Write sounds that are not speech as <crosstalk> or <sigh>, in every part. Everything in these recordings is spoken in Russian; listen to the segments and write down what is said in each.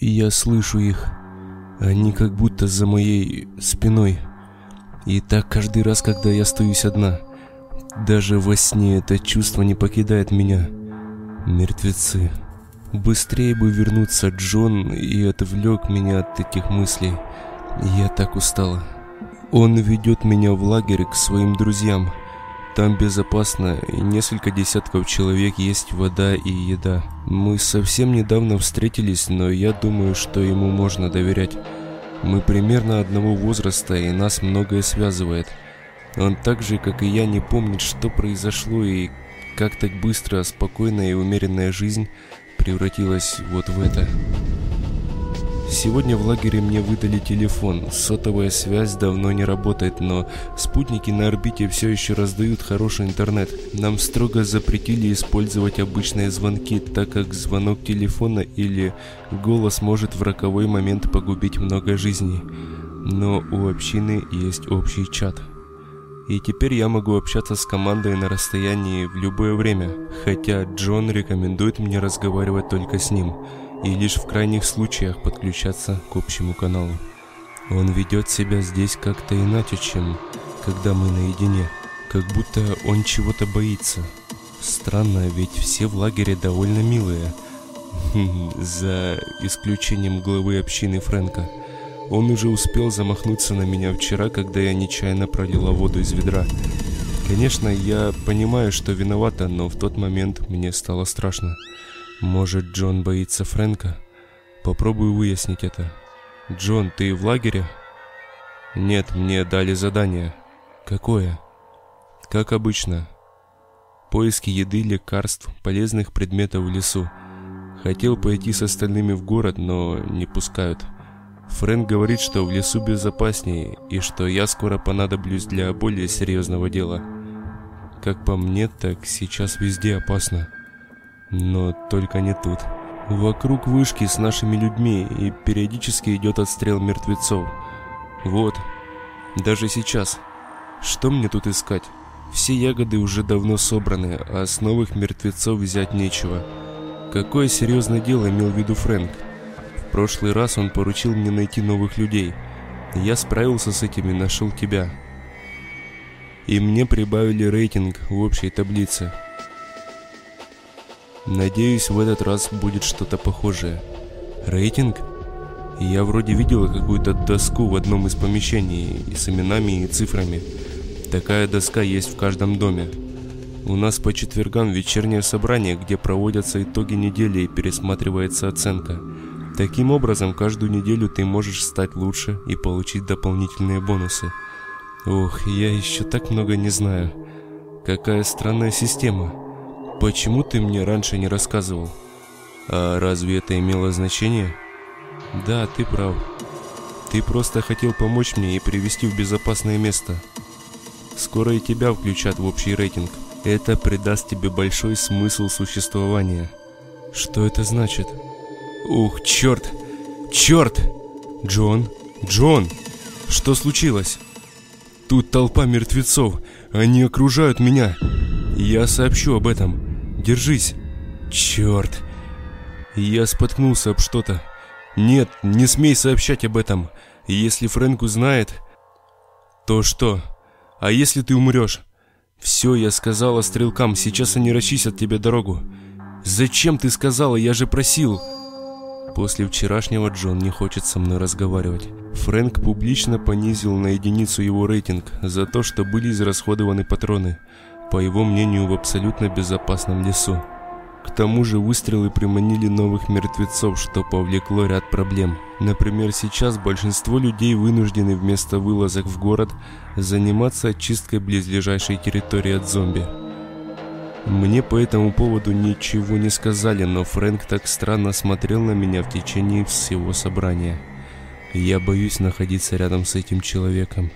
Я слышу их. Они как будто за моей спиной. И так каждый раз, когда я остаюсь одна. Даже во сне это чувство не покидает меня. Мертвецы. Быстрее бы вернуться Джон и отвлек меня от этих мыслей. Я так устала. Он ведет меня в лагерь к своим друзьям. Там безопасно, и несколько десятков человек есть вода и еда. Мы совсем недавно встретились, но я думаю, что ему можно доверять. Мы примерно одного возраста, и нас многое связывает. Он так же, как и я, не помнит, что произошло и как так быстро спокойная и умеренная жизнь превратилась вот в это. Сегодня в лагере мне выдали телефон. Сотовая связь давно не работает, но спутники на орбите все еще раздают хороший интернет. Нам строго запретили использовать обычные звонки, так как звонок телефона или голос может в роковой момент погубить много жизней. Но у общины есть общий чат. И теперь я могу общаться с командой на расстоянии в любое время, хотя Джон рекомендует мне разговаривать только с ним – и лишь в крайних случаях подключаться к общему каналу. Он ведет себя здесь как-то иначе, чем когда мы наедине, как будто он чего-то боится. Странно, ведь все в лагере довольно милые, <laughs> за исключением главы общины Фрэнка. Он уже успел замахнуться на меня вчера, когда я нечаянно пролила воду из ведра. Конечно, я понимаю, что виновата, но в тот момент мне стало страшно. Может, Джон боится Фрэнка? Попробую выяснить это. Джон, ты в лагере? Нет, мне дали задание. Какое? Как обычно. Поиски еды, лекарств, полезных предметов в лесу. Хотел пойти с остальными в город, но не пускают. Фрэнк говорит, что в лесу безопаснее, и что я скоро понадоблюсь для более серьезного дела. Как по мне, так сейчас везде опасно. Но только не тут. Вокруг вышки с нашими людьми и периодически идет отстрел мертвецов. Вот. Даже сейчас. Что мне тут искать? Все ягоды уже давно собраны, а с новых мертвецов взять нечего. Какое серьезное дело имел в виду Фрэнк? В прошлый раз он поручил мне найти новых людей. Я справился с этим и нашел тебя. И мне прибавили рейтинг в общей таблице. Надеюсь, в этот раз будет что-то похожее. Рейтинг? Я вроде видела какую-то доску в одном из помещений и с именами и цифрами. Такая доска есть в каждом доме. У нас по четвергам вечернее собрание, где проводятся итоги недели и пересматривается оценка. Таким образом, каждую неделю ты можешь стать лучше и получить дополнительные бонусы. Ох, я еще так много не знаю. Какая странная система. Почему ты мне раньше не рассказывал? А разве это имело значение? Да, ты прав. Ты просто хотел помочь мне и привести в безопасное место. Скоро и тебя включат в общий рейтинг. Это придаст тебе большой смысл существования. Что это значит? Ух, черт! Черт! Джон! Джон! Что случилось? Тут толпа мертвецов. Они окружают меня. Я сообщу об этом. Держись. Черт. Я споткнулся об что-то. Нет, не смей сообщать об этом. Если Фрэнк узнает... То что? А если ты умрешь? Все, я сказала стрелкам, сейчас они расчистят тебе дорогу. Зачем ты сказала? Я же просил. После вчерашнего Джон не хочет со мной разговаривать. Фрэнк публично понизил на единицу его рейтинг за то, что были израсходованы патроны по его мнению, в абсолютно безопасном лесу. К тому же выстрелы приманили новых мертвецов, что повлекло ряд проблем. Например, сейчас большинство людей вынуждены вместо вылазок в город заниматься очисткой близлежащей территории от зомби. Мне по этому поводу ничего не сказали, но Фрэнк так странно смотрел на меня в течение всего собрания. Я боюсь находиться рядом с этим человеком.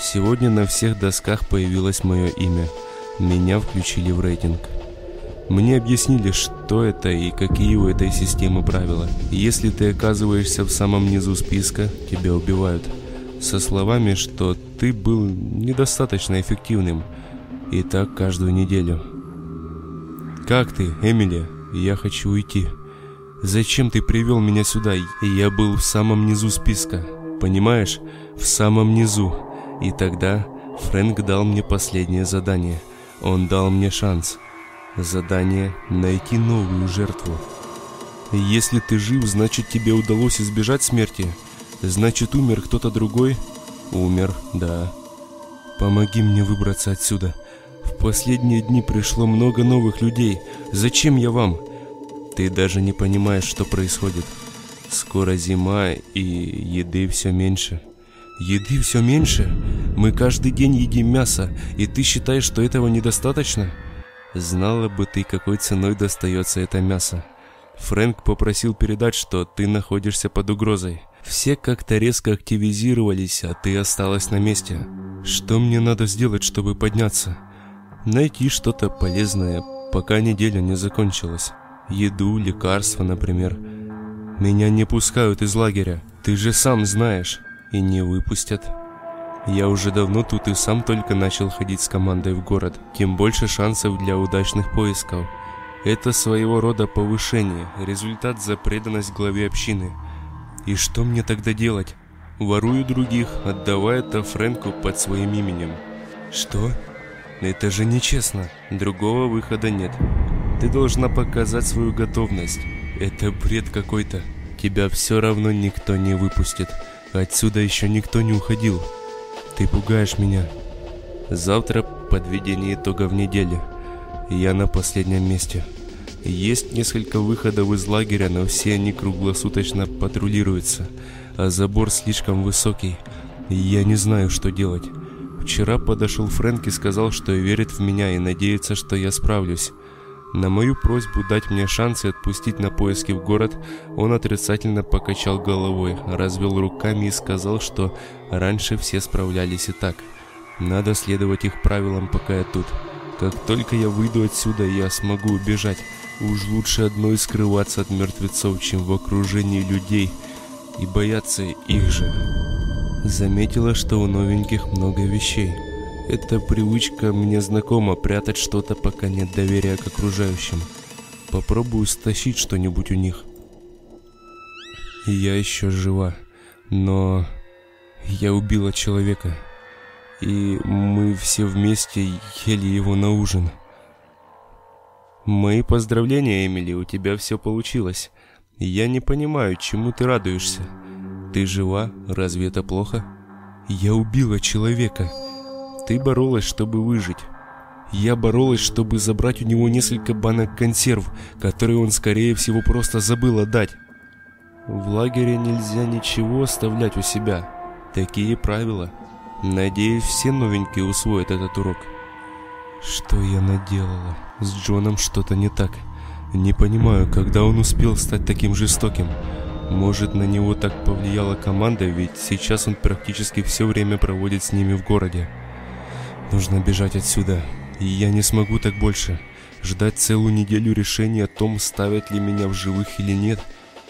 Сегодня на всех досках появилось мое имя. Меня включили в рейтинг. Мне объяснили, что это и какие у этой системы правила. Если ты оказываешься в самом низу списка, тебя убивают. Со словами, что ты был недостаточно эффективным. И так каждую неделю. «Как ты, Эмили? Я хочу уйти». Зачем ты привел меня сюда? Я был в самом низу списка. Понимаешь? В самом низу. И тогда Фрэнк дал мне последнее задание. Он дал мне шанс. Задание найти новую жертву. Если ты жив, значит тебе удалось избежать смерти. Значит умер кто-то другой? Умер, да. Помоги мне выбраться отсюда. В последние дни пришло много новых людей. Зачем я вам? Ты даже не понимаешь, что происходит. Скоро зима, и еды все меньше. Еды все меньше? Мы каждый день едим мясо, и ты считаешь, что этого недостаточно? Знала бы ты, какой ценой достается это мясо. Фрэнк попросил передать, что ты находишься под угрозой. Все как-то резко активизировались, а ты осталась на месте. Что мне надо сделать, чтобы подняться? Найти что-то полезное, пока неделя не закончилась. Еду, лекарства, например. Меня не пускают из лагеря, ты же сам знаешь. И не выпустят. Я уже давно тут и сам только начал ходить с командой в город. Тем больше шансов для удачных поисков. Это своего рода повышение, результат за преданность главе общины. И что мне тогда делать? Ворую других, отдавая это Фрэнку под своим именем. Что? Это же нечестно. Другого выхода нет. Ты должна показать свою готовность. Это бред какой-то. Тебя все равно никто не выпустит. Отсюда еще никто не уходил. Ты пугаешь меня. Завтра подведение итогов недели. Я на последнем месте. Есть несколько выходов из лагеря, но все они круглосуточно патрулируются, а забор слишком высокий, я не знаю, что делать. Вчера подошел Фрэнк и сказал, что верит в меня и надеется, что я справлюсь. На мою просьбу дать мне шанс и отпустить на поиски в город, он отрицательно покачал головой, развел руками и сказал, что раньше все справлялись и так. Надо следовать их правилам, пока я тут. Как только я выйду отсюда, я смогу убежать. Уж лучше одной скрываться от мертвецов, чем в окружении людей и бояться их же. Заметила, что у новеньких много вещей. Эта привычка мне знакома, прятать что-то, пока нет доверия к окружающим. Попробую стащить что-нибудь у них. Я еще жива, но я убила человека. И мы все вместе ели его на ужин. Мои поздравления, Эмили, у тебя все получилось. Я не понимаю, чему ты радуешься. Ты жива? Разве это плохо? Я убила человека. Ты боролась, чтобы выжить. Я боролась, чтобы забрать у него несколько банок консерв, которые он, скорее всего, просто забыл отдать. В лагере нельзя ничего оставлять у себя. Такие правила. Надеюсь, все новенькие усвоят этот урок. Что я наделала? С Джоном что-то не так. Не понимаю, когда он успел стать таким жестоким. Может, на него так повлияла команда, ведь сейчас он практически все время проводит с ними в городе. Нужно бежать отсюда. И я не смогу так больше. Ждать целую неделю решения о том, ставят ли меня в живых или нет.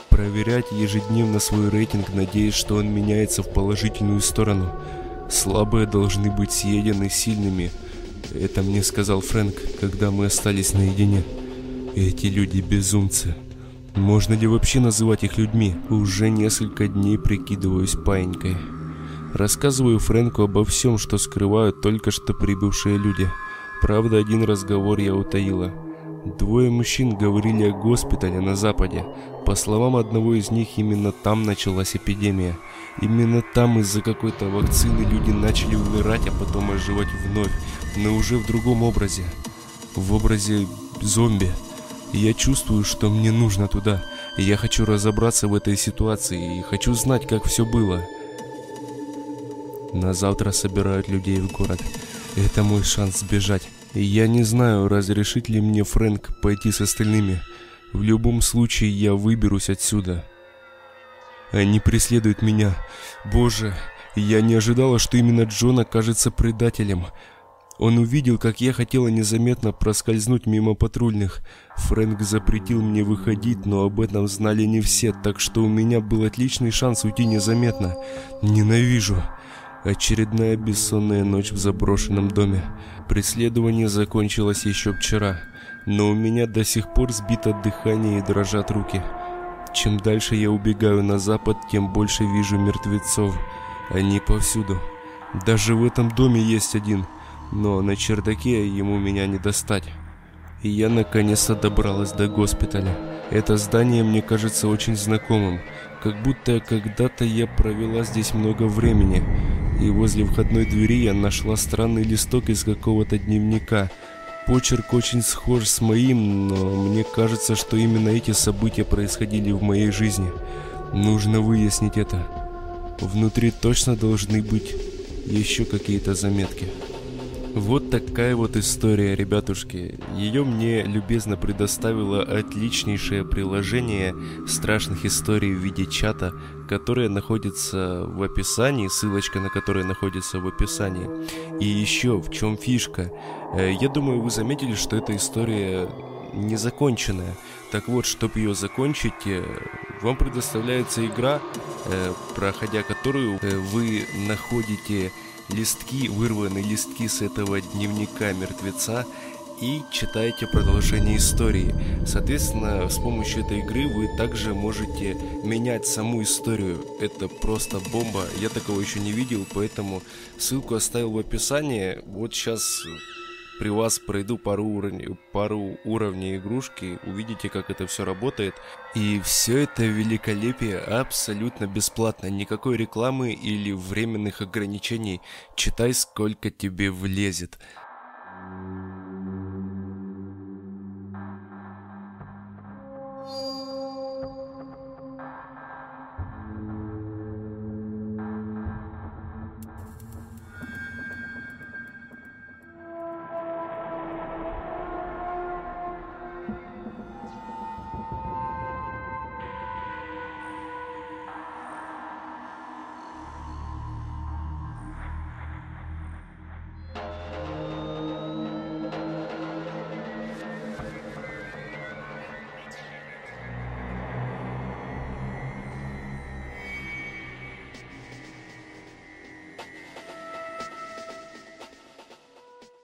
Проверять ежедневно свой рейтинг, надеясь, что он меняется в положительную сторону. Слабые должны быть съедены сильными. Это мне сказал Фрэнк, когда мы остались наедине. Эти люди безумцы. Можно ли вообще называть их людьми? Уже несколько дней прикидываюсь паинькой. Рассказываю Фрэнку обо всем, что скрывают только что прибывшие люди. Правда, один разговор я утаила. Двое мужчин говорили о госпитале на Западе. По словам одного из них, именно там началась эпидемия. Именно там из-за какой-то вакцины люди начали умирать, а потом оживать вновь, но уже в другом образе. В образе зомби. Я чувствую, что мне нужно туда. Я хочу разобраться в этой ситуации и хочу знать, как все было. На завтра собирают людей в город. Это мой шанс сбежать. Я не знаю, разрешит ли мне Фрэнк пойти с остальными. В любом случае, я выберусь отсюда. Они преследуют меня. Боже, я не ожидала, что именно Джон окажется предателем. Он увидел, как я хотела незаметно проскользнуть мимо патрульных. Фрэнк запретил мне выходить, но об этом знали не все, так что у меня был отличный шанс уйти незаметно. Ненавижу. Очередная бессонная ночь в заброшенном доме. Преследование закончилось еще вчера, но у меня до сих пор сбито дыхание и дрожат руки. Чем дальше я убегаю на запад, тем больше вижу мертвецов. Они повсюду. Даже в этом доме есть один, но на чердаке ему меня не достать. И я наконец-то добралась до госпиталя. Это здание мне кажется очень знакомым, как будто когда-то я провела здесь много времени. И возле входной двери я нашла странный листок из какого-то дневника. Почерк очень схож с моим, но мне кажется, что именно эти события происходили в моей жизни. Нужно выяснить это. Внутри точно должны быть еще какие-то заметки. Вот такая вот история, ребятушки. Ее мне любезно предоставило отличнейшее приложение страшных историй в виде чата, которое находится в описании, ссылочка на которое находится в описании. И еще, в чем фишка? Э, я думаю, вы заметили, что эта история незаконченная. Так вот, чтобы ее закончить, э, вам предоставляется игра, э, проходя которую вы находите листки, вырванные листки с этого дневника мертвеца и читаете продолжение истории. Соответственно, с помощью этой игры вы также можете менять саму историю. Это просто бомба. Я такого еще не видел, поэтому ссылку оставил в описании. Вот сейчас при вас пройду пару уровней, пару уровней игрушки, увидите, как это все работает. И все это великолепие абсолютно бесплатно, никакой рекламы или временных ограничений. Читай, сколько тебе влезет.